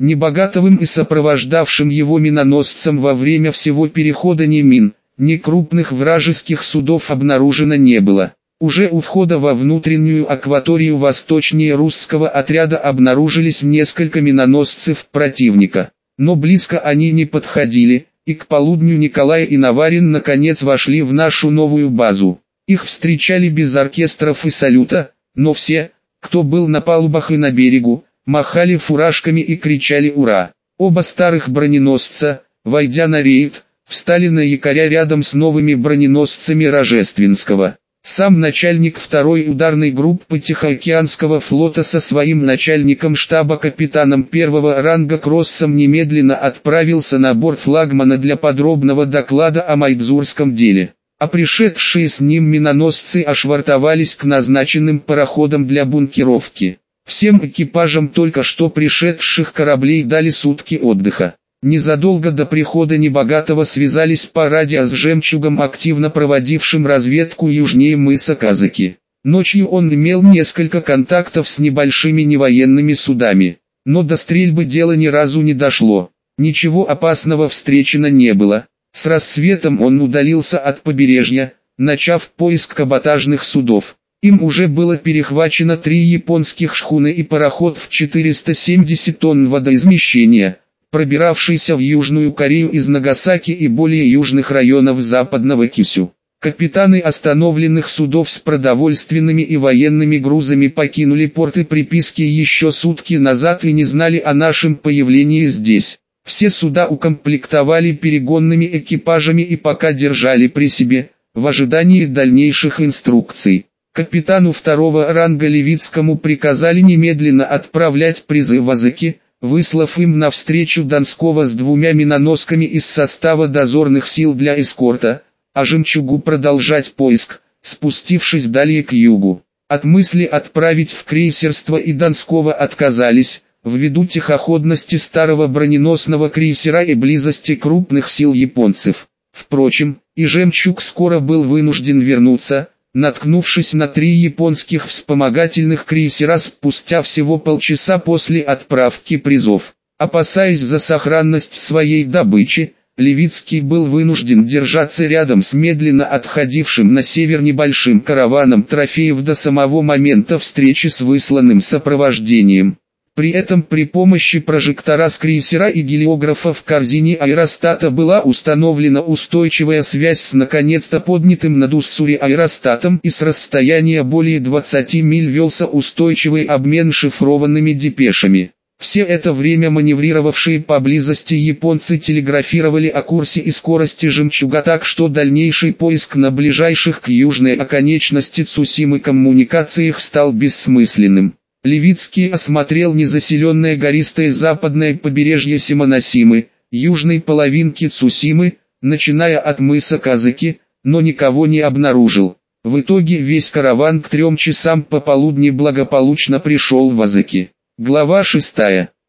Небогатовым и сопровождавшим его миноносцам во время всего перехода ни мин, ни крупных вражеских судов обнаружено не было. Уже у входа во внутреннюю акваторию восточнее русского отряда обнаружились несколько миноносцев противника. Но близко они не подходили, и к полудню Николай и Наварин наконец вошли в нашу новую базу. Их встречали без оркестров и салюта, но все, кто был на палубах и на берегу, махали фуражками и кричали «Ура!». Оба старых броненосца, войдя на рейд, встали на якоря рядом с новыми броненосцами Рожественского. Сам начальник второй ударной группы Тихоокеанского флота со своим начальником штаба капитаном первого ранга Кроссом немедленно отправился на борт флагмана для подробного доклада о Майдзурском деле. А пришедшие с ним миноносцы ошвартовались к назначенным пароходам для бункеровки. Всем экипажам только что пришедших кораблей дали сутки отдыха. Незадолго до прихода Небогатого связались по радио с «Жемчугом», активно проводившим разведку южнее мыса Казаки. Ночью он имел несколько контактов с небольшими невоенными судами, но до стрельбы дело ни разу не дошло. Ничего опасного встречено не было. С рассветом он удалился от побережья, начав поиск каботажных судов. Им уже было перехвачено три японских шхуны и пароход в 470 тонн водоизмещения – пробиравшийся в Южную Корею из Нагасаки и более южных районов западного Кисю. Капитаны остановленных судов с продовольственными и военными грузами покинули порты приписки еще сутки назад и не знали о нашем появлении здесь. Все суда укомплектовали перегонными экипажами и пока держали при себе, в ожидании дальнейших инструкций. Капитану второго ранга Левицкому приказали немедленно отправлять призы в Азыки, выслав им навстречу Донского с двумя миноносками из состава дозорных сил для эскорта, а «Жемчугу» продолжать поиск, спустившись далее к югу. От мысли отправить в крейсерство и Донского отказались, ввиду тихоходности старого броненосного крейсера и близости крупных сил японцев. Впрочем, и «Жемчуг» скоро был вынужден вернуться, наткнувшись на три японских вспомогательных крейсера спустя всего полчаса после отправки призов. Опасаясь за сохранность своей добычи, Левицкий был вынужден держаться рядом с медленно отходившим на север небольшим караваном трофеев до самого момента встречи с высланным сопровождением. При этом при помощи прожектора с крейсера и гелиографа в корзине аэростата была установлена устойчивая связь с наконец-то поднятым над Уссури аэростатом и с расстояния более 20 миль велся устойчивый обмен шифрованными депешами. Все это время маневрировавшие поблизости японцы телеграфировали о курсе и скорости жемчуга так что дальнейший поиск на ближайших к южной оконечности Цусимы коммуникациях стал бессмысленным. Левицкий осмотрел незаселенное гористое западное побережье Симоносимы, южной половинки Цусимы, начиная от мыса Казаки, но никого не обнаружил. В итоге весь караван к трем часам пополудни благополучно пришел в Азаки. Глава 6.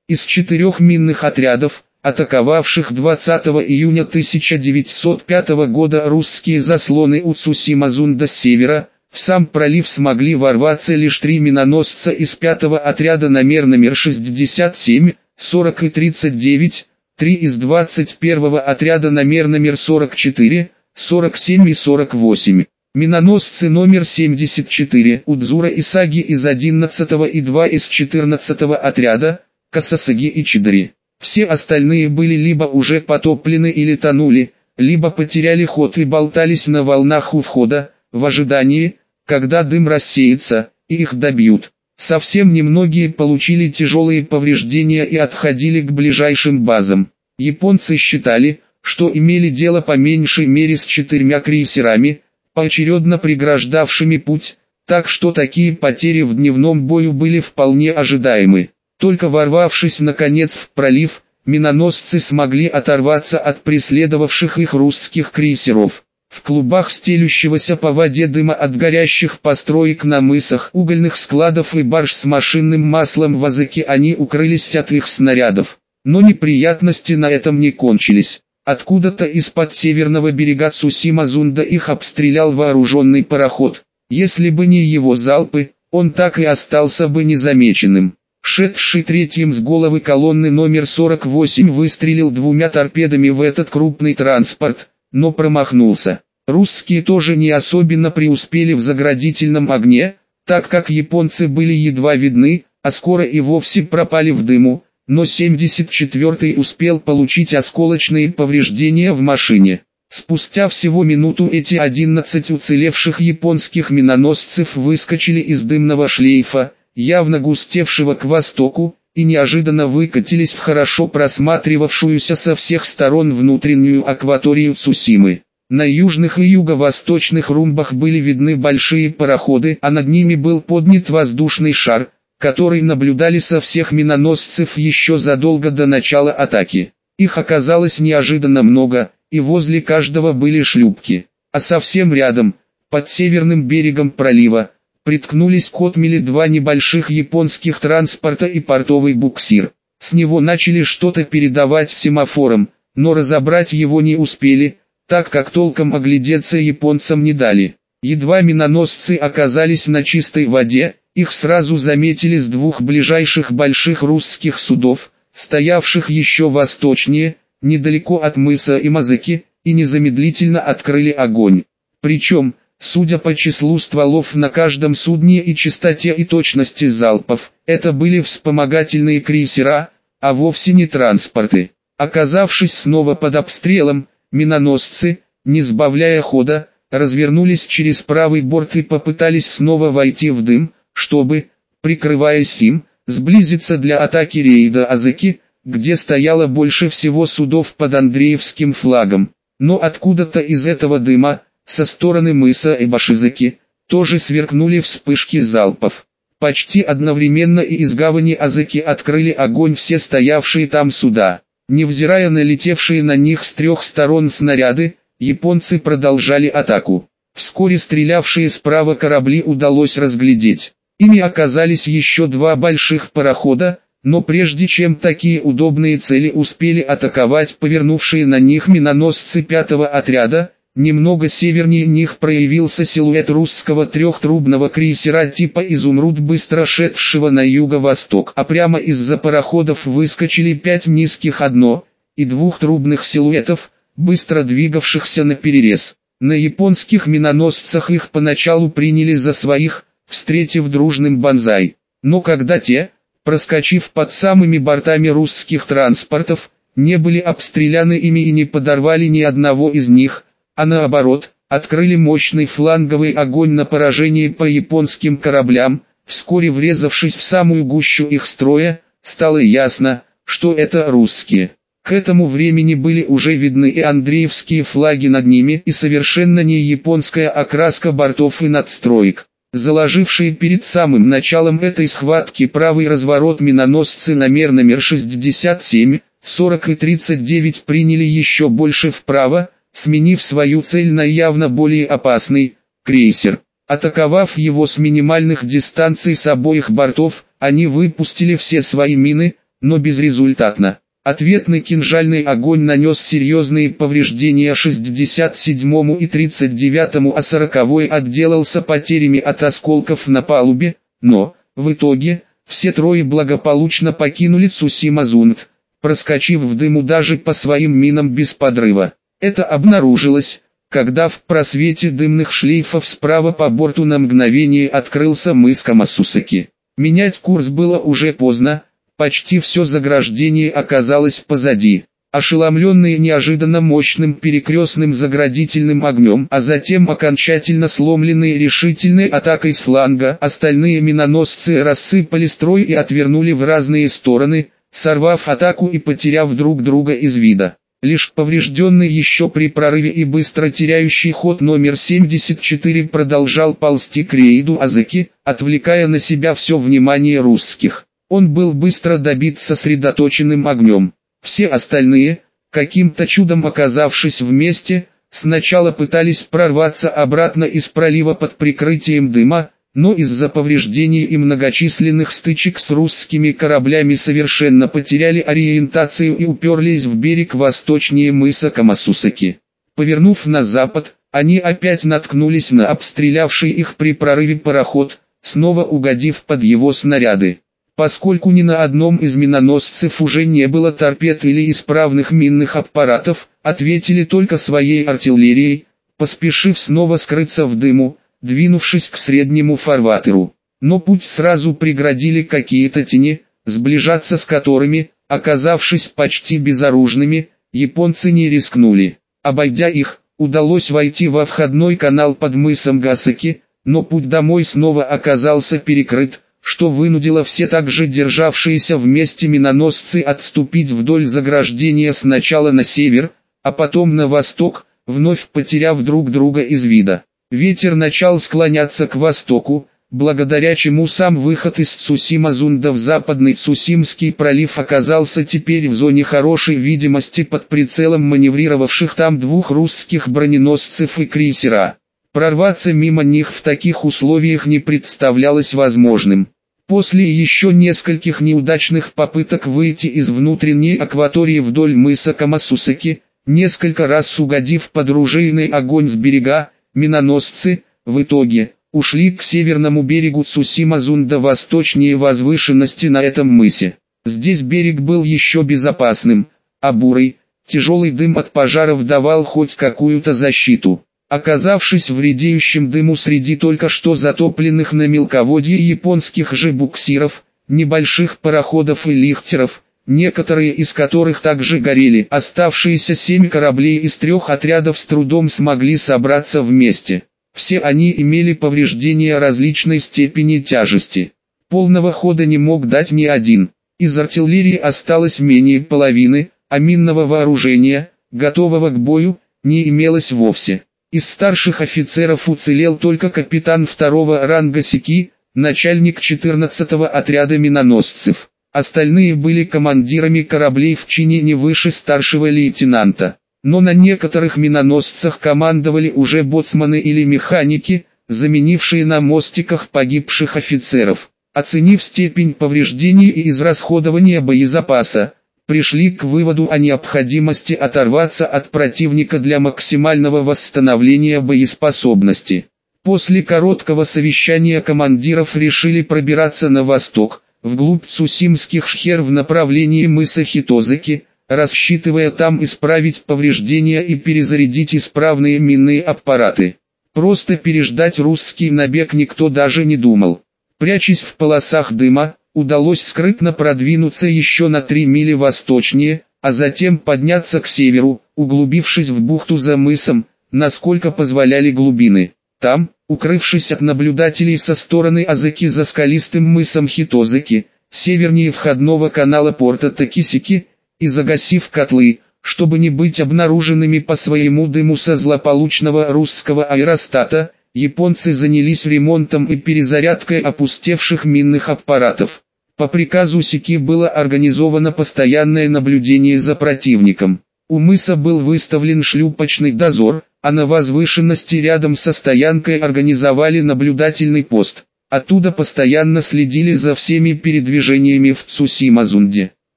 Из четырех минных отрядов, атаковавших 20 июня 1905 года русские заслоны у Цусима-Зунда с севера, в сам пролив смогли ворваться лишь три миноносца из пятого отряда номер номер 67, 40 и 39, три из 21-го отряда номер номер 44, 47 и 48. Миноносцы номер 74 Удзура и Саги из 11 и 2 из 14 отряда, Касасаги и Чидари. Все остальные были либо уже потоплены или тонули, либо потеряли ход и болтались на волнах у входа, в ожидании, когда дым рассеется, их добьют. Совсем немногие получили тяжелые повреждения и отходили к ближайшим базам. Японцы считали, что имели дело по меньшей мере с четырьмя крейсерами, поочередно преграждавшими путь, так что такие потери в дневном бою были вполне ожидаемы. Только ворвавшись наконец в пролив, миноносцы смогли оторваться от преследовавших их русских крейсеров. В клубах стелющегося по воде дыма от горящих построек на мысах, угольных складов и барж с машинным маслом в языке они укрылись от их снарядов. Но неприятности на этом не кончились. Откуда-то из-под северного берега Цусима-Зунда их обстрелял вооруженный пароход. Если бы не его залпы, он так и остался бы незамеченным. шедший третьим с головы колонны номер 48 выстрелил двумя торпедами в этот крупный транспорт, но промахнулся. Русские тоже не особенно преуспели в заградительном огне, так как японцы были едва видны, а скоро и вовсе пропали в дыму, но 74-й успел получить осколочные повреждения в машине. Спустя всего минуту эти 11 уцелевших японских миноносцев выскочили из дымного шлейфа, явно густевшего к востоку, и неожиданно выкатились в хорошо просматривавшуюся со всех сторон внутреннюю акваторию Цусимы. На южных и юго-восточных румбах были видны большие пароходы, а над ними был поднят воздушный шар, который наблюдали со всех миноносцев еще задолго до начала атаки. Их оказалось неожиданно много, и возле каждого были шлюпки. А совсем рядом, под северным берегом пролива, приткнулись к отмели два небольших японских транспорта и портовый буксир. С него начали что-то передавать семафорам, но разобрать его не успели, так как толком оглядеться японцам не дали. Едва миноносцы оказались на чистой воде, их сразу заметили с двух ближайших больших русских судов, стоявших еще восточнее, недалеко от мыса Имазыки, и незамедлительно открыли огонь. Причем, судя по числу стволов на каждом судне и частоте и точности залпов, это были вспомогательные крейсера, а вовсе не транспорты. Оказавшись снова под обстрелом, миноносцы, не сбавляя хода, развернулись через правый борт и попытались снова войти в дым, чтобы, прикрываясь им, сблизиться для атаки рейда Азыки, где стояло больше всего судов под Андреевским флагом. Но откуда-то из этого дыма, со стороны мыса Эбашизаки, тоже сверкнули вспышки залпов. Почти одновременно и из гавани Азыки открыли огонь все стоявшие там суда. Невзирая на летевшие на них с трех сторон снаряды, японцы продолжали атаку. Вскоре стрелявшие справа корабли удалось разглядеть. Ими оказались еще два больших парохода, но прежде чем такие удобные цели успели атаковать повернувшие на них миноносцы пятого отряда, немного севернее них проявился силуэт русского трехтрубного крейсера типа «Изумруд», быстро шедшего на юго-восток, а прямо из-за пароходов выскочили пять низких одно- и двухтрубных силуэтов, быстро двигавшихся на перерез. На японских миноносцах их поначалу приняли за своих, встретив дружным банзай. Но когда те, проскочив под самыми бортами русских транспортов, не были обстреляны ими и не подорвали ни одного из них, а наоборот, открыли мощный фланговый огонь на поражение по японским кораблям, вскоре врезавшись в самую гущу их строя, стало ясно, что это русские. К этому времени были уже видны и андреевские флаги над ними и совершенно не японская окраска бортов и надстроек заложившие перед самым началом этой схватки правый разворот миноносцы на мер номер 67, 40 и 39 приняли еще больше вправо, сменив свою цель на явно более опасный крейсер. Атаковав его с минимальных дистанций с обоих бортов, они выпустили все свои мины, но безрезультатно. Ответный кинжальный огонь нанес серьезные повреждения 67-му и 39-му, а 40-й отделался потерями от осколков на палубе, но, в итоге, все трое благополучно покинули Цусима-Зунг, проскочив в дыму даже по своим минам без подрыва. Это обнаружилось, когда в просвете дымных шлейфов справа по борту на мгновение открылся мыс Камасусаки. Менять курс было уже поздно, Почти все заграждение оказалось позади. Ошеломленные неожиданно мощным перекрестным заградительным огнем, а затем окончательно сломленные решительной атакой с фланга, остальные миноносцы рассыпали строй и отвернули в разные стороны, сорвав атаку и потеряв друг друга из вида. Лишь поврежденный еще при прорыве и быстро теряющий ход номер 74 продолжал ползти к рейду Азыки, отвлекая на себя все внимание русских. Он был быстро добит сосредоточенным огнем. Все остальные, каким-то чудом оказавшись вместе, сначала пытались прорваться обратно из пролива под прикрытием дыма, но из-за повреждений и многочисленных стычек с русскими кораблями совершенно потеряли ориентацию и уперлись в берег восточнее мыса Камасусаки. Повернув на запад, они опять наткнулись на обстрелявший их при прорыве пароход, снова угодив под его снаряды. Поскольку ни на одном из миноносцев уже не было торпед или исправных минных аппаратов, ответили только своей артиллерией, поспешив снова скрыться в дыму, двинувшись к среднему фарватеру. Но путь сразу преградили какие-то тени, сближаться с которыми, оказавшись почти безоружными, японцы не рискнули. Обойдя их, удалось войти во входной канал под мысом Гасаки, но путь домой снова оказался перекрыт, что вынудило все так же державшиеся вместе миноносцы отступить вдоль заграждения сначала на север, а потом на восток, вновь потеряв друг друга из вида. Ветер начал склоняться к востоку, благодаря чему сам выход из Цусима-Зунда в западный Цусимский пролив оказался теперь в зоне хорошей видимости под прицелом маневрировавших там двух русских броненосцев и крейсера. Прорваться мимо них в таких условиях не представлялось возможным. После еще нескольких неудачных попыток выйти из внутренней акватории вдоль мыса Камасусаки, несколько раз угодив под ружейный огонь с берега, миноносцы, в итоге, ушли к северному берегу Цусима-Зунда восточнее возвышенности на этом мысе. Здесь берег был еще безопасным, а бурый, тяжелый дым от пожаров давал хоть какую-то защиту. Оказавшись в редеющем дыму среди только что затопленных на мелководье японских же буксиров, небольших пароходов и лихтеров, некоторые из которых также горели, оставшиеся семь кораблей из трех отрядов с трудом смогли собраться вместе. Все они имели повреждения различной степени тяжести. Полного хода не мог дать ни один. Из артиллерии осталось менее половины, а минного вооружения, готового к бою, не имелось вовсе. Из старших офицеров уцелел только капитан второго ранга Сики, начальник 14-го отряда миноносцев. Остальные были командирами кораблей в чине не выше старшего лейтенанта. Но на некоторых миноносцах командовали уже боцманы или механики, заменившие на мостиках погибших офицеров. Оценив степень повреждений и израсходования боезапаса, пришли к выводу о необходимости оторваться от противника для максимального восстановления боеспособности. После короткого совещания командиров решили пробираться на восток, вглубь Цусимских шхер в направлении мыса Хитозаки, рассчитывая там исправить повреждения и перезарядить исправные минные аппараты. Просто переждать русский набег никто даже не думал. Прячась в полосах дыма, удалось скрытно продвинуться еще на 3 мили восточнее, а затем подняться к северу, углубившись в бухту за мысом, насколько позволяли глубины. Там, укрывшись от наблюдателей со стороны Азыки за скалистым мысом Хитозыки, севернее входного канала порта Такисики, и загасив котлы, чтобы не быть обнаруженными по своему дыму со злополучного русского аэростата, японцы занялись ремонтом и перезарядкой опустевших минных аппаратов. По приказу Сики было организовано постоянное наблюдение за противником. У мыса был выставлен шлюпочный дозор, а на возвышенности рядом со стоянкой организовали наблюдательный пост. Оттуда постоянно следили за всеми передвижениями в Цусимазунде.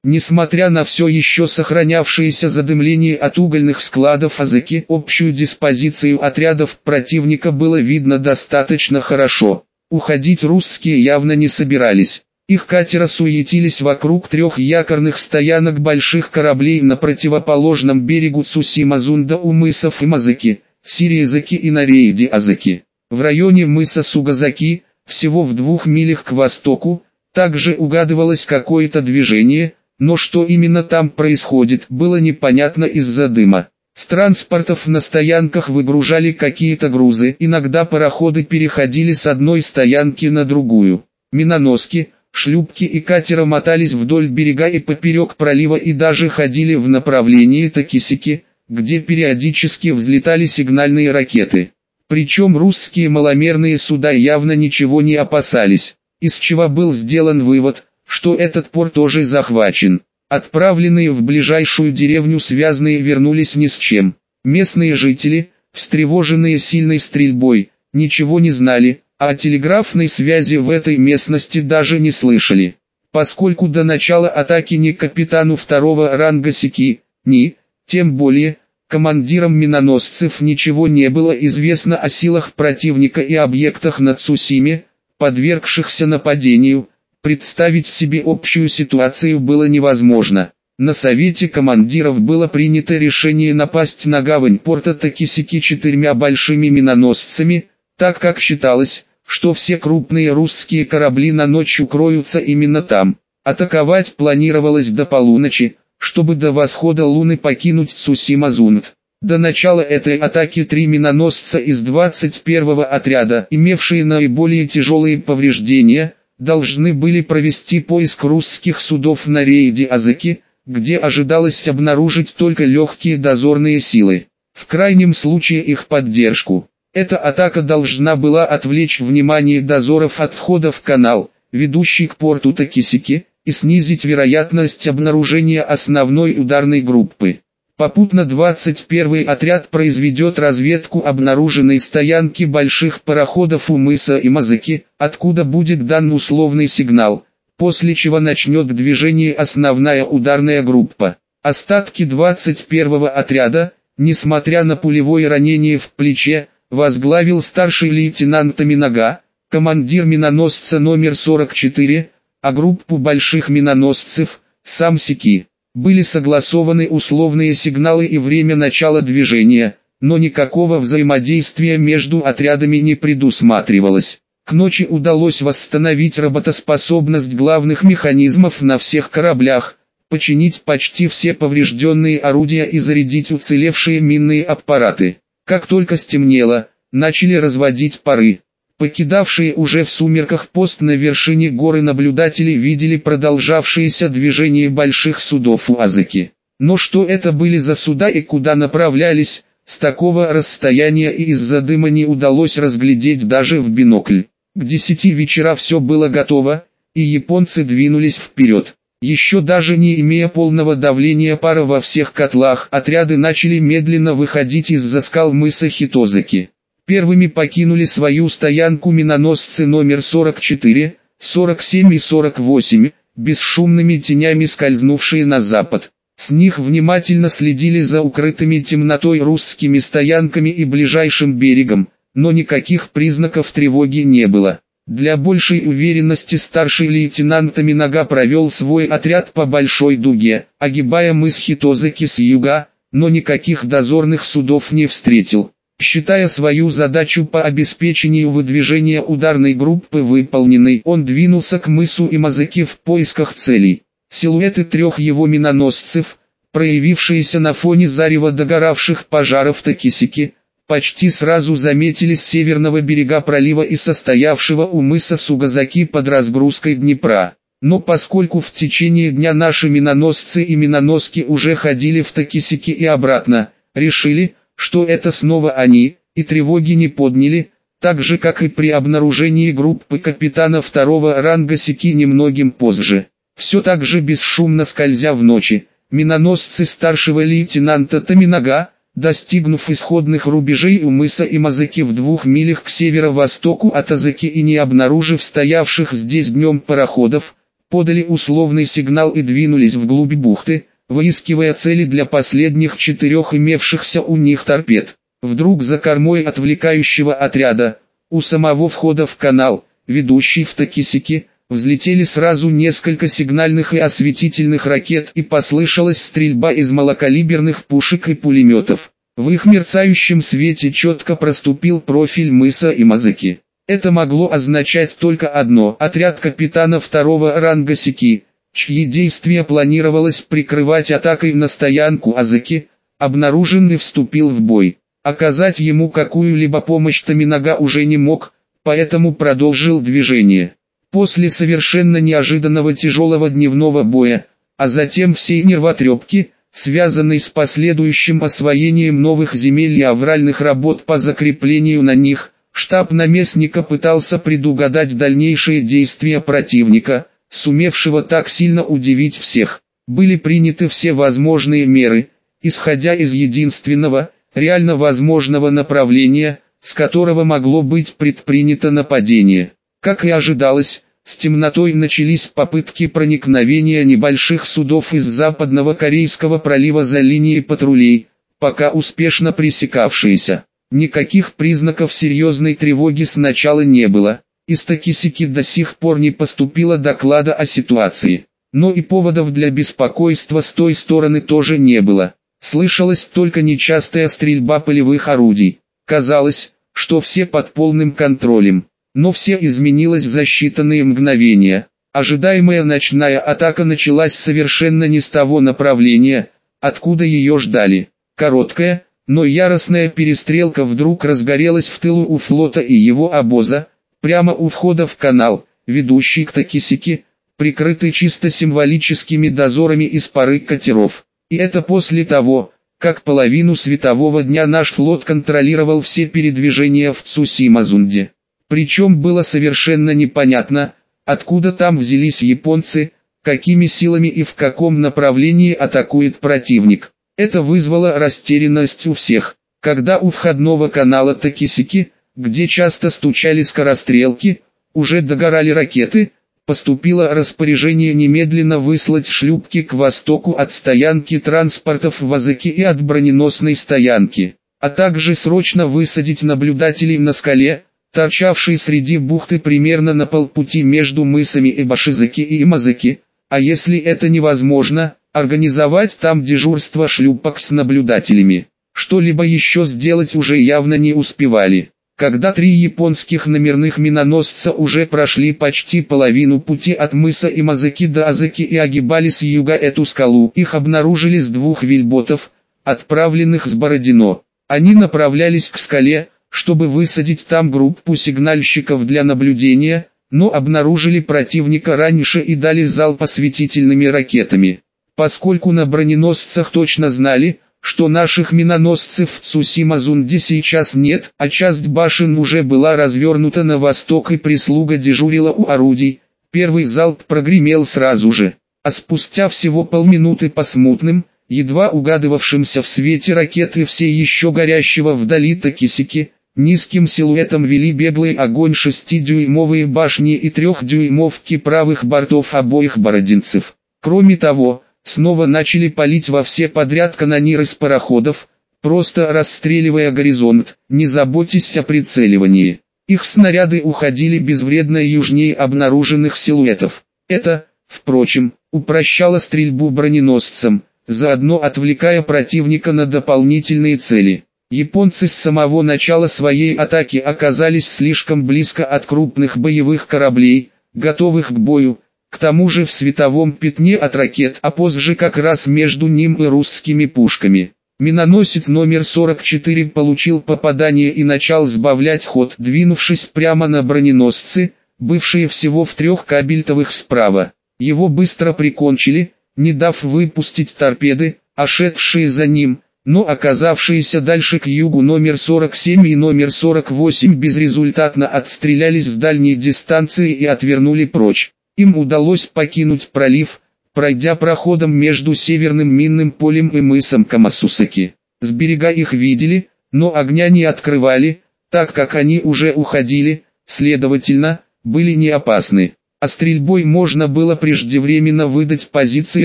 Несмотря на все еще сохранявшееся задымление от угольных складов Азыки, общую диспозицию отрядов противника было видно достаточно хорошо. Уходить русские явно не собирались. Их катера суетились вокруг трех якорных стоянок больших кораблей на противоположном берегу Цусимазунда у мысов Имазаки, Сириязаки и Нарейди-Азаки. В районе мыса Сугазаки, всего в двух милях к востоку, также угадывалось какое-то движение, но что именно там происходит, было непонятно из-за дыма. С транспортов на стоянках выгружали какие-то грузы, иногда пароходы переходили с одной стоянки на другую. Миноноски, шлюпки и катера мотались вдоль берега и поперек пролива и даже ходили в направлении Такисики, где периодически взлетали сигнальные ракеты. Причем русские маломерные суда явно ничего не опасались, из чего был сделан вывод, что этот порт тоже захвачен. Отправленные в ближайшую деревню связанные вернулись ни с чем. Местные жители, встревоженные сильной стрельбой, ничего не знали, а о телеграфной связи в этой местности даже не слышали. Поскольку до начала атаки ни капитану второго ранга Сики, ни, тем более, командирам миноносцев ничего не было известно о силах противника и объектах на Цусиме, подвергшихся нападению, Представить себе общую ситуацию было невозможно. На совете командиров было принято решение напасть на гавань порта Такисики четырьмя большими миноносцами, так как считалось, что все крупные русские корабли на ночь укроются именно там. Атаковать планировалось до полуночи, чтобы до восхода луны покинуть Цусимазунт. До начала этой атаки три миноносца из 21-го отряда, имевшие наиболее тяжелые повреждения, должны были провести поиск русских судов на рейде Азыки, где ожидалось обнаружить только легкие дозорные силы. В крайнем случае их поддержку. Эта атака должна была отвлечь внимание дозоров от входа в канал, ведущий к порту Такисики, и снизить вероятность обнаружения основной ударной группы. Попутно 21-й отряд произведет разведку обнаруженной стоянки больших пароходов у мыса и Мазыки, откуда будет дан условный сигнал, после чего начнет движение основная ударная группа. Остатки 21-го отряда, несмотря на пулевое ранение в плече, возглавил старший лейтенант Минага, командир миноносца номер 44, а группу больших миноносцев, сам Сики. Были согласованы условные сигналы и время начала движения, но никакого взаимодействия между отрядами не предусматривалось. К ночи удалось восстановить работоспособность главных механизмов на всех кораблях, починить почти все поврежденные орудия и зарядить уцелевшие минные аппараты. Как только стемнело, начали разводить пары. Покидавшие уже в сумерках пост на вершине горы наблюдатели видели продолжавшееся движение больших судов у Азыки. Но что это были за суда и куда направлялись, с такого расстояния и из-за дыма не удалось разглядеть даже в бинокль. К десяти вечера все было готово, и японцы двинулись вперед. Еще даже не имея полного давления пара во всех котлах, отряды начали медленно выходить из-за скал мыса Хитозаки. Первыми покинули свою стоянку миноносцы номер 44, 47 и 48, бесшумными тенями скользнувшие на запад. С них внимательно следили за укрытыми темнотой русскими стоянками и ближайшим берегом, но никаких признаков тревоги не было. Для большей уверенности старший лейтенант Минага провел свой отряд по большой дуге, огибая мыс Хитозаки с юга, но никаких дозорных судов не встретил. Считая свою задачу по обеспечению выдвижения ударной группы выполненной, он двинулся к мысу Имазыки в поисках целей. Силуэты трех его миноносцев, проявившиеся на фоне зарева догоравших пожаров Такисики, почти сразу заметили с северного берега пролива и состоявшего у мыса Сугазаки под разгрузкой Днепра. Но поскольку в течение дня наши миноносцы и миноноски уже ходили в Такисики и обратно, решили, что это снова они, и тревоги не подняли, так же как и при обнаружении группы капитана второго ранга Сики немногим позже. Все так же бесшумно скользя в ночи, миноносцы старшего лейтенанта Таминага, достигнув исходных рубежей у мыса и Мазыки в двух милях к северо-востоку от Азыки и не обнаружив стоявших здесь днем пароходов, подали условный сигнал и двинулись вглубь бухты, выискивая цели для последних четырех имевшихся у них торпед. Вдруг за кормой отвлекающего отряда, у самого входа в канал, ведущий в Такисики, взлетели сразу несколько сигнальных и осветительных ракет и послышалась стрельба из малокалиберных пушек и пулеметов. В их мерцающем свете четко проступил профиль мыса и Мазыки. Это могло означать только одно – отряд капитана второго ранга Сики, чьи действия планировалось прикрывать атакой на стоянку Азыки, обнаруженный вступил в бой. Оказать ему какую-либо помощь Таминага уже не мог, поэтому продолжил движение. После совершенно неожиданного тяжелого дневного боя, а затем всей нервотрепки, связанной с последующим освоением новых земель и авральных работ по закреплению на них, штаб наместника пытался предугадать дальнейшие действия противника, сумевшего так сильно удивить всех. Были приняты все возможные меры, исходя из единственного, реально возможного направления, с которого могло быть предпринято нападение. Как и ожидалось, с темнотой начались попытки проникновения небольших судов из западного Корейского пролива за линией патрулей, пока успешно пресекавшиеся. Никаких признаков серьезной тревоги сначала не было. Из Такисики до сих пор не поступило доклада о ситуации. Но и поводов для беспокойства с той стороны тоже не было. Слышалась только нечастая стрельба полевых орудий. Казалось, что все под полным контролем. Но все изменилось за считанные мгновения. Ожидаемая ночная атака началась совершенно не с того направления, откуда ее ждали. Короткая, но яростная перестрелка вдруг разгорелась в тылу у флота и его обоза, прямо у входа в канал, ведущий к Такисике, прикрытый чисто символическими дозорами из пары катеров. И это после того, как половину светового дня наш флот контролировал все передвижения в Цусимазунде. Причем было совершенно непонятно, откуда там взялись японцы, какими силами и в каком направлении атакует противник. Это вызвало растерянность у всех. Когда у входного канала Такисики, где часто стучали скорострелки, уже догорали ракеты, поступило распоряжение немедленно выслать шлюпки к востоку от стоянки транспортов в Азыке и от броненосной стоянки, а также срочно высадить наблюдателей на скале, торчавшей среди бухты примерно на полпути между мысами Эбашизаки и Имазаки, а если это невозможно, Организовать там дежурство шлюпок с наблюдателями. Что-либо еще сделать уже явно не успевали. Когда три японских номерных миноносца уже прошли почти половину пути от мыса Имазаки до Азаки и огибали с юга эту скалу, их обнаружили с двух вильботов, отправленных с Бородино. Они направлялись к скале, чтобы высадить там группу сигнальщиков для наблюдения, но обнаружили противника раньше и дали залп осветительными ракетами поскольку на броненосцах точно знали, что наших миноносцев в Цусимазунде сейчас нет, а часть башен уже была развернута на восток и прислуга дежурила у орудий. Первый залп прогремел сразу же, а спустя всего полминуты по смутным, едва угадывавшимся в свете ракеты все еще горящего вдали Такисики, низким силуэтом вели беглый огонь шестидюймовые башни и трехдюймовки правых бортов обоих бородинцев. Кроме того, снова начали палить во все подряд канониры с пароходов, просто расстреливая горизонт, не заботясь о прицеливании. Их снаряды уходили безвредно южнее обнаруженных силуэтов. Это, впрочем, упрощало стрельбу броненосцам, заодно отвлекая противника на дополнительные цели. Японцы с самого начала своей атаки оказались слишком близко от крупных боевых кораблей, готовых к бою, к тому же в световом пятне от ракет, а позже как раз между ним и русскими пушками. Миноносец номер 44 получил попадание и начал сбавлять ход, двинувшись прямо на броненосцы, бывшие всего в трех кабельтовых справа. Его быстро прикончили, не дав выпустить торпеды, а шедшие за ним, но оказавшиеся дальше к югу номер 47 и номер 48 безрезультатно отстрелялись с дальней дистанции и отвернули прочь. Им удалось покинуть пролив, пройдя проходом между северным минным полем и мысом Камасусаки. С берега их видели, но огня не открывали, так как они уже уходили, следовательно, были не опасны. А стрельбой можно было преждевременно выдать позиции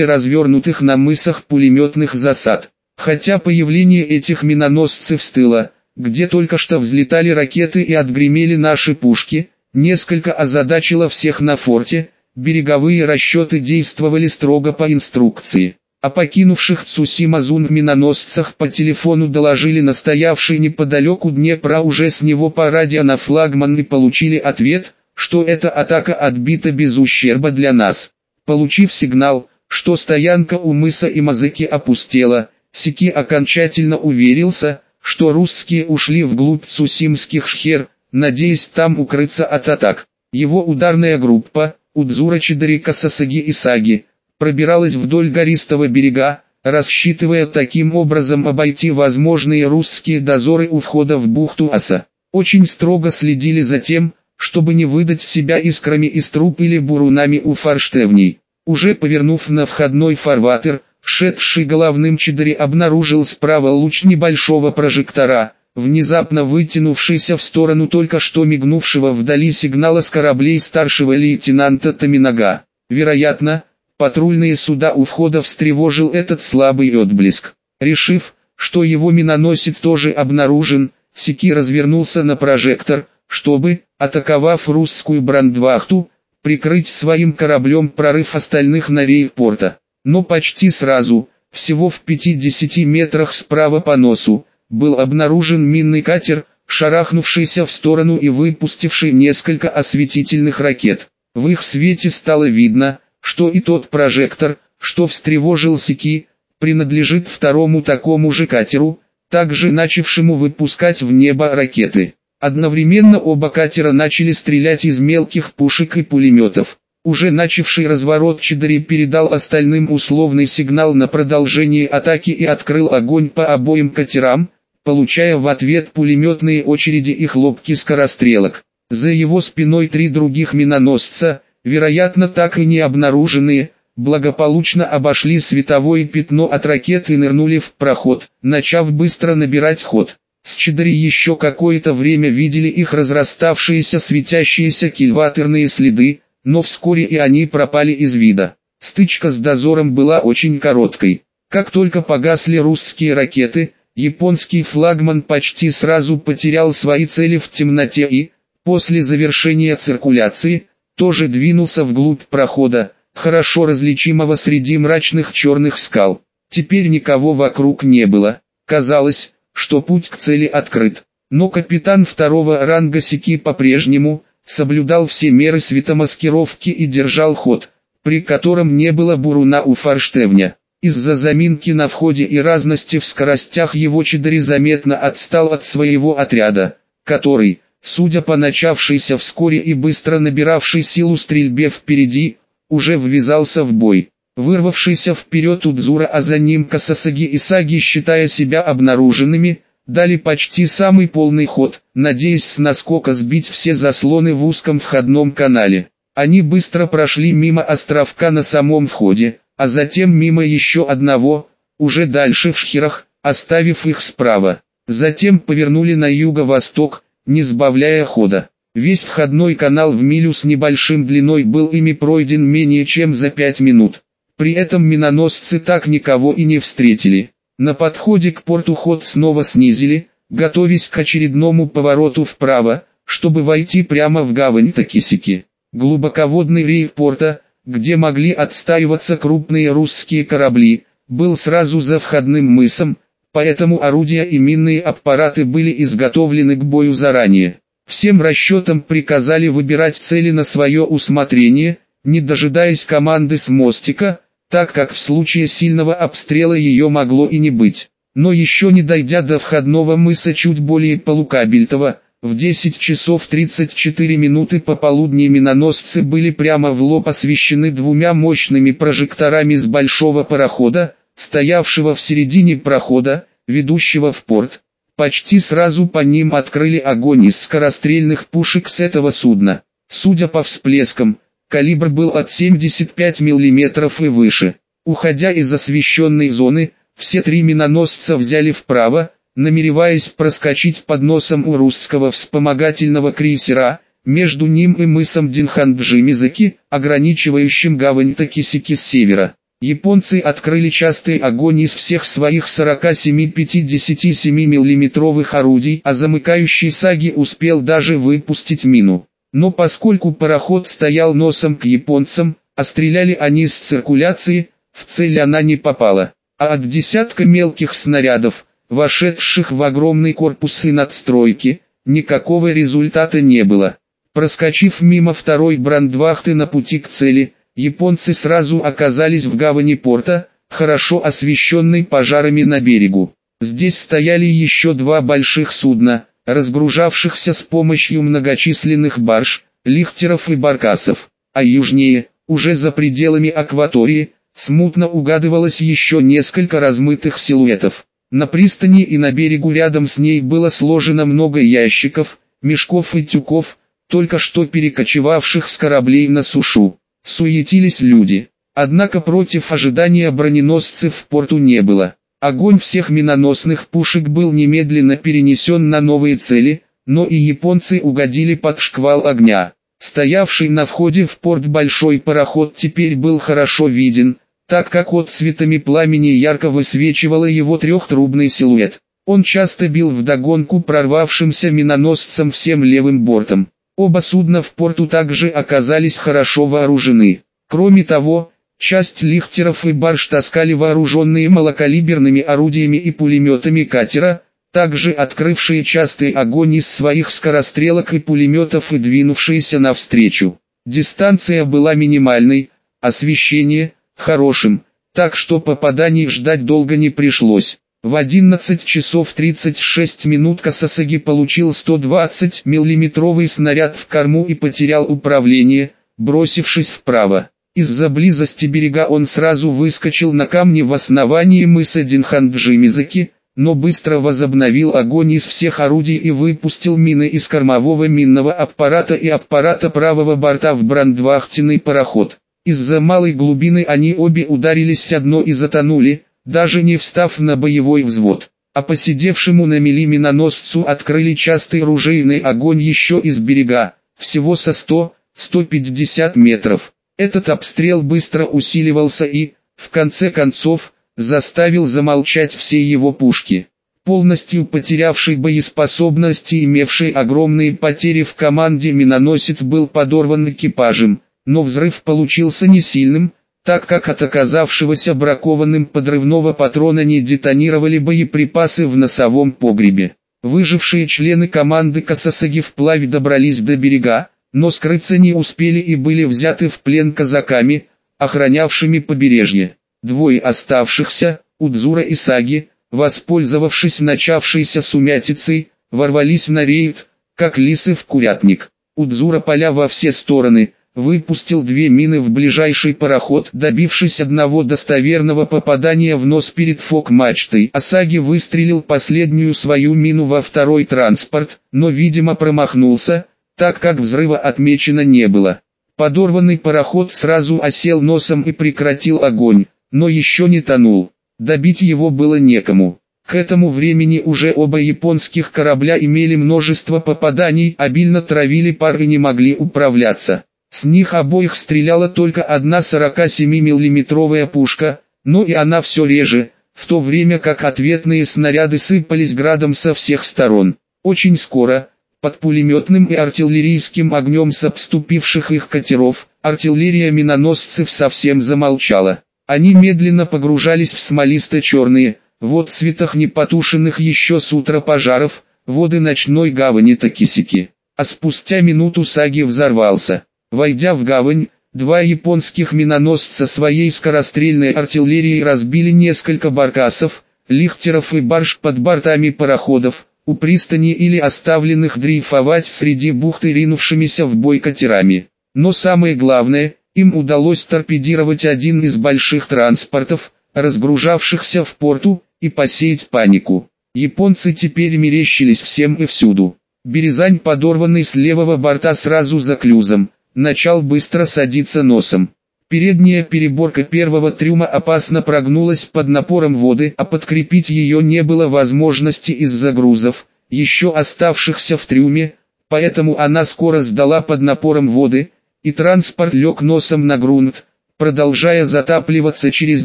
развернутых на мысах пулеметных засад. Хотя появление этих миноносцев с тыла, где только что взлетали ракеты и отгремели наши пушки, несколько озадачило всех на форте, Береговые расчеты действовали строго по инструкции. О покинувших Цусимазун в миноносцах по телефону доложили настоявший неподалеку Днепра уже с него по радио на флагман и получили ответ, что эта атака отбита без ущерба для нас. Получив сигнал, что стоянка у мыса и Мазыки опустела, Сики окончательно уверился, что русские ушли вглубь Цусимских шхер, надеясь там укрыться от атак. Его ударная группа, Удзура Чидарика Сасаги и Саги, пробиралась вдоль гористого берега, рассчитывая таким образом обойти возможные русские дозоры у входа в бухту Аса. Очень строго следили за тем, чтобы не выдать себя искрами из труб или бурунами у форштевней. Уже повернув на входной фарватер, шедший головным чидари обнаружил справа луч небольшого прожектора – внезапно вытянувшийся в сторону только что мигнувшего вдали сигнала с кораблей старшего лейтенанта Таминага. Вероятно, патрульные суда у входа встревожил этот слабый отблеск. Решив, что его миноносец тоже обнаружен, Сики развернулся на прожектор, чтобы, атаковав русскую брандвахту, прикрыть своим кораблем прорыв остальных на рейд порта. Но почти сразу, всего в 50 метрах справа по носу, был обнаружен минный катер, шарахнувшийся в сторону и выпустивший несколько осветительных ракет. В их свете стало видно, что и тот прожектор, что встревожил Сики, принадлежит второму такому же катеру, также начавшему выпускать в небо ракеты. Одновременно оба катера начали стрелять из мелких пушек и пулеметов. Уже начавший разворот Чидари передал остальным условный сигнал на продолжение атаки и открыл огонь по обоим катерам, получая в ответ пулеметные очереди и хлопки скорострелок. За его спиной три других миноносца, вероятно так и не обнаруженные, благополучно обошли световое пятно от ракет и нырнули в проход, начав быстро набирать ход. С Чидари еще какое-то время видели их разраставшиеся светящиеся кильваторные следы, но вскоре и они пропали из вида. Стычка с дозором была очень короткой. Как только погасли русские ракеты, японский флагман почти сразу потерял свои цели в темноте и, после завершения циркуляции, тоже двинулся вглубь прохода, хорошо различимого среди мрачных черных скал. Теперь никого вокруг не было. Казалось, что путь к цели открыт. Но капитан второго ранга Сики по-прежнему соблюдал все меры светомаскировки и держал ход, при котором не было буруна у форштевня. Из-за заминки на входе и разности в скоростях его Чидари заметно отстал от своего отряда, который, судя по начавшейся вскоре и быстро набиравшей силу стрельбе впереди, уже ввязался в бой. Вырвавшийся вперед Удзура, а за ним Касасаги и Саги, считая себя обнаруженными, дали почти самый полный ход, надеясь с наскока сбить все заслоны в узком входном канале. Они быстро прошли мимо островка на самом входе, а затем мимо еще одного, уже дальше в Шхирах, оставив их справа. Затем повернули на юго-восток, не сбавляя хода. Весь входной канал в милю с небольшим длиной был ими пройден менее чем за пять минут. При этом миноносцы так никого и не встретили. На подходе к порту ход снова снизили, готовясь к очередному повороту вправо, чтобы войти прямо в гавань Такисики. Глубоководный рейв порта, где могли отстаиваться крупные русские корабли, был сразу за входным мысом, поэтому орудия и минные аппараты были изготовлены к бою заранее. Всем расчетам приказали выбирать цели на свое усмотрение, не дожидаясь команды с мостика, так как в случае сильного обстрела ее могло и не быть. Но еще не дойдя до входного мыса чуть более полукабельтова, в 10 часов 34 минуты пополудни миноносцы были прямо в лоб освещены двумя мощными прожекторами с большого парохода, стоявшего в середине прохода, ведущего в порт. Почти сразу по ним открыли огонь из скорострельных пушек с этого судна. Судя по всплескам, Калибр был от 75 мм и выше. Уходя из освещенной зоны, все три миноносца взяли вправо, намереваясь проскочить под носом у русского вспомогательного крейсера, между ним и мысом Динханджимизаки, ограничивающим гавань Такисики с севера. Японцы открыли частый огонь из всех своих 47-57 мм орудий, а замыкающий Саги успел даже выпустить мину. Но поскольку пароход стоял носом к японцам, а стреляли они с циркуляции, в цель она не попала. А от десятка мелких снарядов, вошедших в огромный корпус и надстройки, никакого результата не было. Проскочив мимо второй брандвахты на пути к цели, японцы сразу оказались в гавани порта, хорошо освещенной пожарами на берегу. Здесь стояли еще два больших судна, разгружавшихся с помощью многочисленных барж, лихтеров и баркасов, а южнее, уже за пределами акватории, смутно угадывалось еще несколько размытых силуэтов. На пристани и на берегу рядом с ней было сложено много ящиков, мешков и тюков, только что перекочевавших с кораблей на сушу. Суетились люди. Однако против ожидания броненосцев в порту не было. Огонь всех миноносных пушек был немедленно перенесен на новые цели, но и японцы угодили под шквал огня. Стоявший на входе в порт большой пароход теперь был хорошо виден, так как от цветами пламени ярко высвечивало его трехтрубный силуэт. Он часто бил вдогонку прорвавшимся миноносцам всем левым бортом. Оба судна в порту также оказались хорошо вооружены. Кроме того, часть лихтеров и барж таскали вооруженные малокалиберными орудиями и пулеметами катера, также открывшие частый огонь из своих скорострелок и пулеметов и двинувшиеся навстречу. Дистанция была минимальной, освещение – хорошим, так что попаданий ждать долго не пришлось. В 11 часов 36 минут Касасаги получил 120 миллиметровый снаряд в корму и потерял управление, бросившись вправо. Из-за близости берега он сразу выскочил на камни в основании мыса Динханджимизаки, но быстро возобновил огонь из всех орудий и выпустил мины из кормового минного аппарата и аппарата правого борта в брандвахтенный пароход. Из-за малой глубины они обе ударились одно и затонули, даже не встав на боевой взвод. А посидевшему на мели миноносцу открыли частый ружейный огонь еще из берега, всего со 100-150 метров. Этот обстрел быстро усиливался и, в конце концов, заставил замолчать все его пушки. Полностью потерявший боеспособность и имевший огромные потери в команде миноносец был подорван экипажем, но взрыв получился не сильным, так как от оказавшегося бракованным подрывного патрона не детонировали боеприпасы в носовом погребе. Выжившие члены команды Касасаги вплавь добрались до берега, но скрыться не успели и были взяты в плен казаками, охранявшими побережье. Двое оставшихся, Удзура и Саги, воспользовавшись начавшейся сумятицей, ворвались на рейд, как лисы в курятник. Удзура поля во все стороны, выпустил две мины в ближайший пароход, добившись одного достоверного попадания в нос перед фок-мачтой. Асаги выстрелил последнюю свою мину во второй транспорт, но видимо промахнулся, так как взрыва отмечено не было. Подорванный пароход сразу осел носом и прекратил огонь, но еще не тонул. Добить его было некому. К этому времени уже оба японских корабля имели множество попаданий, обильно травили пар и не могли управляться. С них обоих стреляла только одна 47 миллиметровая пушка, но и она все реже, в то время как ответные снаряды сыпались градом со всех сторон. Очень скоро, под пулеметным и артиллерийским огнем с обступивших их катеров, артиллерия миноносцев совсем замолчала. Они медленно погружались в смолисто-черные, в отцветах непотушенных еще с утра пожаров, воды ночной гавани Такисики. А спустя минуту Саги взорвался. Войдя в гавань, два японских миноносца своей скорострельной артиллерией разбили несколько баркасов, лихтеров и барж под бортами пароходов, у пристани или оставленных дрейфовать среди бухты ринувшимися в бой катерами. Но самое главное, им удалось торпедировать один из больших транспортов, разгружавшихся в порту, и посеять панику. Японцы теперь мерещились всем и всюду. Березань подорванный с левого борта сразу за клюзом, начал быстро садиться носом. Передняя переборка первого трюма опасно прогнулась под напором воды, а подкрепить ее не было возможности из-за грузов, еще оставшихся в трюме, поэтому она скоро сдала под напором воды, и транспорт лег носом на грунт, продолжая затапливаться через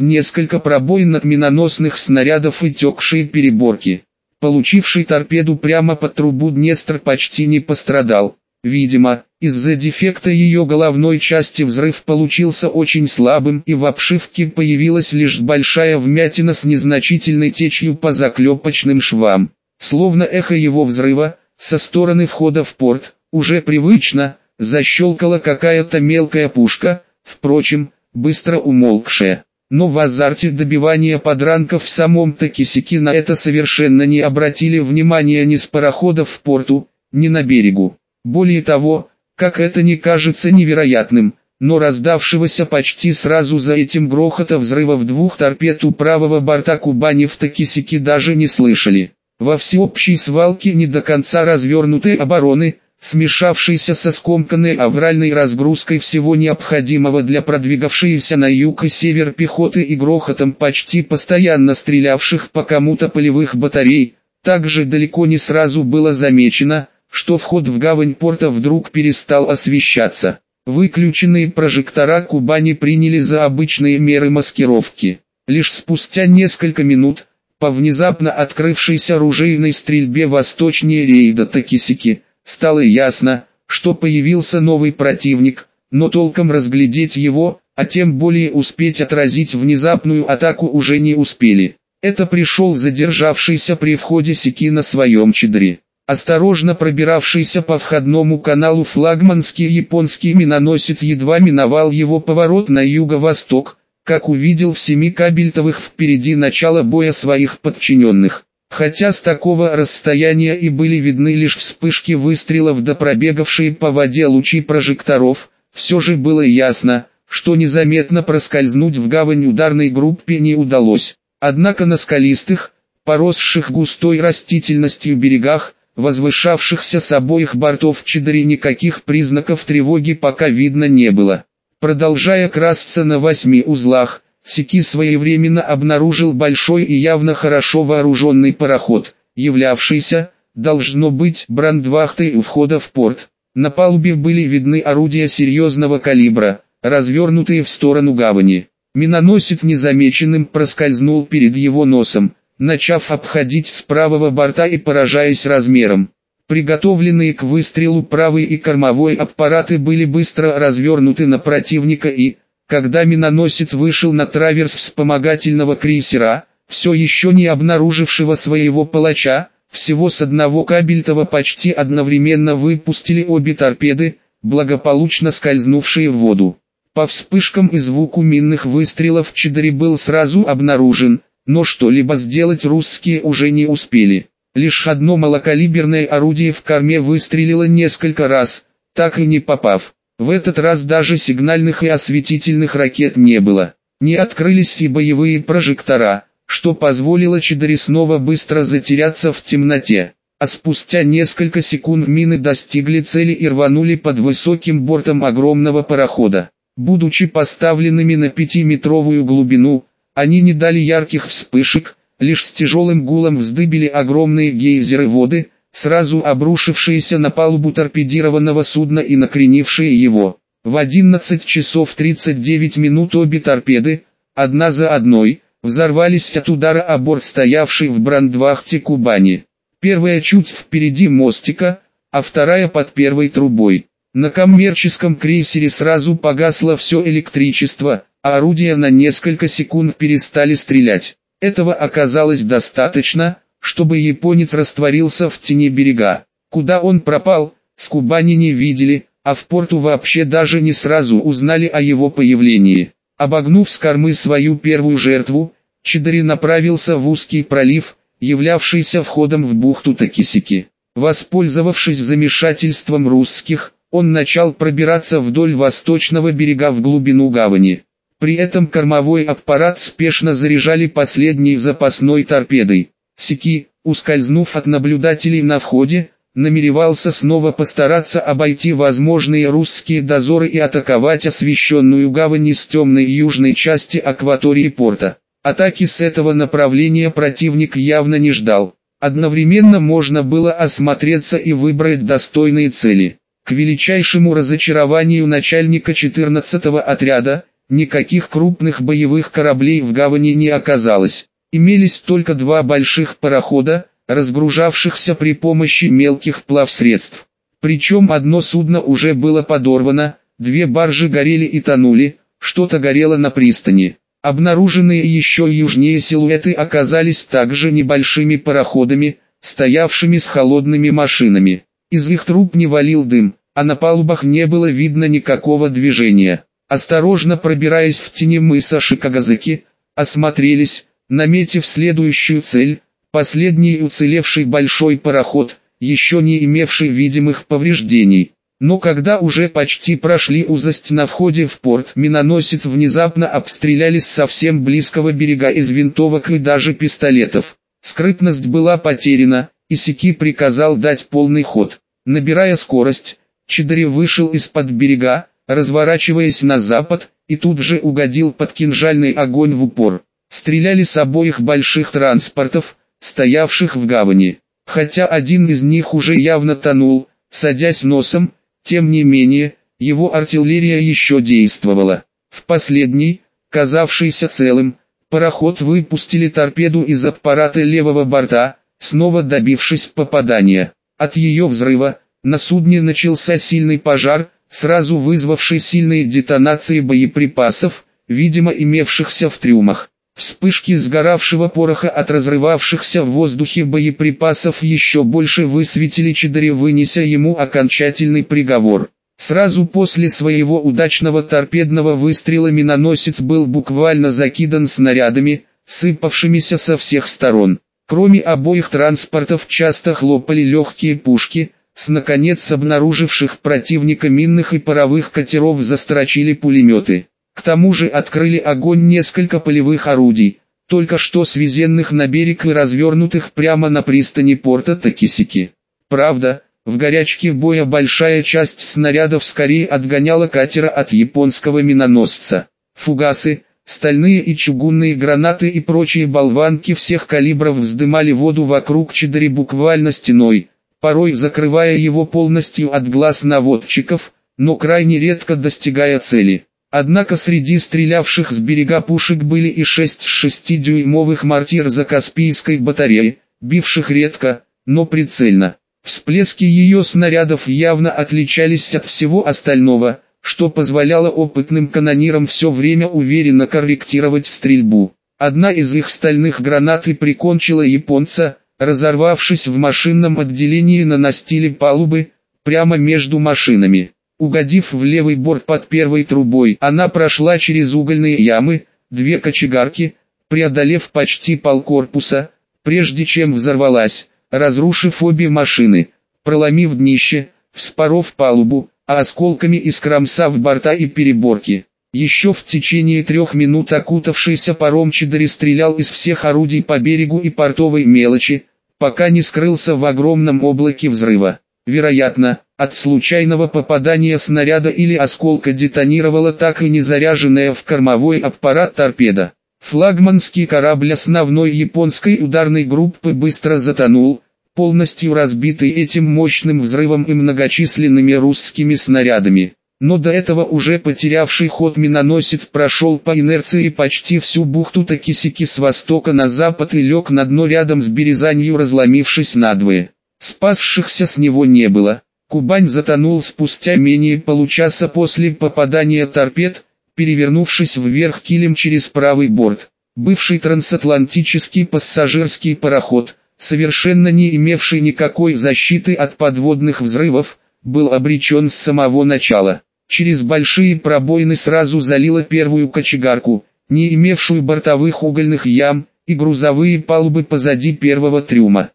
несколько пробоин от миноносных снарядов и текшие переборки. Получивший торпеду прямо под трубу Днестр почти не пострадал. Видимо, из-за дефекта ее головной части взрыв получился очень слабым и в обшивке появилась лишь большая вмятина с незначительной течью по заклепочным швам. Словно эхо его взрыва, со стороны входа в порт, уже привычно, защелкала какая-то мелкая пушка, впрочем, быстро умолкшая. Но в азарте добивания подранков в самом Такисике на это совершенно не обратили внимания ни с пароходов в порту, ни на берегу. Более того, как это не кажется невероятным, но раздавшегося почти сразу за этим грохота взрыва в двух торпед у правого борта Кубани в Такисике даже не слышали. Во всеобщей свалке не до конца развернутой обороны, смешавшейся со скомканной авральной разгрузкой всего необходимого для продвигавшейся на юг и север пехоты и грохотом почти постоянно стрелявших по кому-то полевых батарей, также далеко не сразу было замечено, что вход в гавань порта вдруг перестал освещаться. Выключенные прожектора Кубани приняли за обычные меры маскировки. Лишь спустя несколько минут, По внезапно открывшейся оружейной стрельбе восточнее рейда Такисики, стало ясно, что появился новый противник, но толком разглядеть его, а тем более успеть отразить внезапную атаку уже не успели. Это пришел задержавшийся при входе Сики на своем чедре. Осторожно пробиравшийся по входному каналу флагманский японский миноносец едва миновал его поворот на юго-восток, как увидел в семи кабельтовых впереди начало боя своих подчиненных. Хотя с такого расстояния и были видны лишь вспышки выстрелов да пробегавшие по воде лучи прожекторов, все же было ясно, что незаметно проскользнуть в гавань ударной группе не удалось. Однако на скалистых, поросших густой растительностью берегах, возвышавшихся с обоих бортов Чедри никаких признаков тревоги пока видно не было. Продолжая красться на восьми узлах, Сики своевременно обнаружил большой и явно хорошо вооруженный пароход, являвшийся, должно быть, брандвахтой у входа в порт. На палубе были видны орудия серьезного калибра, развернутые в сторону гавани. Миноносец незамеченным проскользнул перед его носом, начав обходить с правого борта и поражаясь размером. Приготовленные к выстрелу правый и кормовой аппараты были быстро развернуты на противника и, когда миноносец вышел на траверс вспомогательного крейсера, все еще не обнаружившего своего палача, всего с одного кабельтова почти одновременно выпустили обе торпеды, благополучно скользнувшие в воду. По вспышкам и звуку минных выстрелов Чедри был сразу обнаружен, но что-либо сделать русские уже не успели. Лишь одно малокалиберное орудие в корме выстрелило несколько раз, так и не попав. В этот раз даже сигнальных и осветительных ракет не было. Не открылись и боевые прожектора, что позволило Чедри снова быстро затеряться в темноте. А спустя несколько секунд мины достигли цели и рванули под высоким бортом огромного парохода. Будучи поставленными на пятиметровую глубину, они не дали ярких вспышек, лишь с тяжелым гулом вздыбили огромные гейзеры воды, сразу обрушившиеся на палубу торпедированного судна и накренившие его. В 11 часов 39 минут обе торпеды, одна за одной, взорвались от удара о борт стоявшей в брандвахте Кубани. Первая чуть впереди мостика, а вторая под первой трубой. На коммерческом крейсере сразу погасло все электричество, орудия на несколько секунд перестали стрелять. Этого оказалось достаточно, чтобы японец растворился в тени берега. Куда он пропал, с Кубани не видели, а в порту вообще даже не сразу узнали о его появлении. Обогнув с кормы свою первую жертву, Чидари направился в узкий пролив, являвшийся входом в бухту Такисики. Воспользовавшись замешательством русских, он начал пробираться вдоль восточного берега в глубину гавани. При этом кормовой аппарат спешно заряжали последней запасной торпедой. Сики, ускользнув от наблюдателей на входе, намеревался снова постараться обойти возможные русские дозоры и атаковать освещенную гавань с темной южной части акватории порта. Атаки с этого направления противник явно не ждал. Одновременно можно было осмотреться и выбрать достойные цели. К величайшему разочарованию начальника 14-го отряда, Никаких крупных боевых кораблей в гавани не оказалось. Имелись только два больших парохода, разгружавшихся при помощи мелких плавсредств. Причем одно судно уже было подорвано, две баржи горели и тонули, что-то горело на пристани. Обнаруженные еще южнее силуэты оказались также небольшими пароходами, стоявшими с холодными машинами. Из их труб не валил дым, а на палубах не было видно никакого движения. Осторожно пробираясь в тени мыса Шикагазыки, осмотрелись, наметив следующую цель, последний уцелевший большой пароход, еще не имевший видимых повреждений. Но когда уже почти прошли узость на входе в порт, миноносец внезапно обстрелялись совсем близкого берега из винтовок и даже пистолетов. Скрытность была потеряна, и Сики приказал дать полный ход. Набирая скорость, Чидари вышел из-под берега, разворачиваясь на запад, и тут же угодил под кинжальный огонь в упор. Стреляли с обоих больших транспортов, стоявших в гавани. Хотя один из них уже явно тонул, садясь носом, тем не менее, его артиллерия еще действовала. В последний, казавшийся целым, Пароход выпустили торпеду из аппарата левого борта, снова добившись попадания. От ее взрыва, на судне начался сильный пожар, сразу вызвавший сильные детонации боеприпасов, видимо имевшихся в трюмах. Вспышки сгоравшего пороха от разрывавшихся в воздухе боеприпасов еще больше высветили Чидаре, вынеся ему окончательный приговор. Сразу после своего удачного торпедного выстрела миноносец был буквально закидан снарядами, сыпавшимися со всех сторон. Кроме обоих транспортов часто хлопали легкие пушки, с наконец обнаруживших противника минных и паровых катеров застрочили пулеметы. К тому же открыли огонь несколько полевых орудий, только что свезенных на берег и развернутых прямо на пристани порта Такисики. Правда, в горячке боя большая часть снарядов скорее отгоняла катера от японского миноносца. Фугасы, стальные и чугунные гранаты и прочие болванки всех калибров вздымали воду вокруг Чидари буквально стеной, порой закрывая его полностью от глаз наводчиков, но крайне редко достигая цели. Однако среди стрелявших с берега пушек были и шесть 6-дюймовых мортир за Каспийской батареи, бивших редко, но прицельно. Всплески ее снарядов явно отличались от всего остального, что позволяло опытным канонирам все время уверенно корректировать стрельбу. Одна из их стальных гранат и прикончила японца, разорвавшись в машинном отделении на настиле палубы, прямо между машинами. Угодив в левый борт под первой трубой, она прошла через угольные ямы, две кочегарки, преодолев почти полкорпуса, прежде чем взорвалась, разрушив обе машины, проломив днище, вспоров палубу, а осколками искромсав борта и переборки. Еще в течение трех минут окутавшийся паром Чидари стрелял из всех орудий по берегу и портовой мелочи, пока не скрылся в огромном облаке взрыва. Вероятно, от случайного попадания снаряда или осколка детонировала так и не заряженная в кормовой аппарат торпеда. Флагманский корабль основной японской ударной группы быстро затонул, полностью разбитый этим мощным взрывом и многочисленными русскими снарядами. Но до этого уже потерявший ход миноносец прошел по инерции почти всю бухту Такисики с востока на запад и лег на дно рядом с Березанью разломившись надвое. Спасшихся с него не было. Кубань затонул спустя менее получаса после попадания торпед, перевернувшись вверх килем через правый борт. Бывший трансатлантический пассажирский пароход, совершенно не имевший никакой защиты от подводных взрывов, был обречен с самого начала. Через большие пробоины сразу залило первую кочегарку, не имевшую бортовых угольных ям, и грузовые палубы позади первого трюма.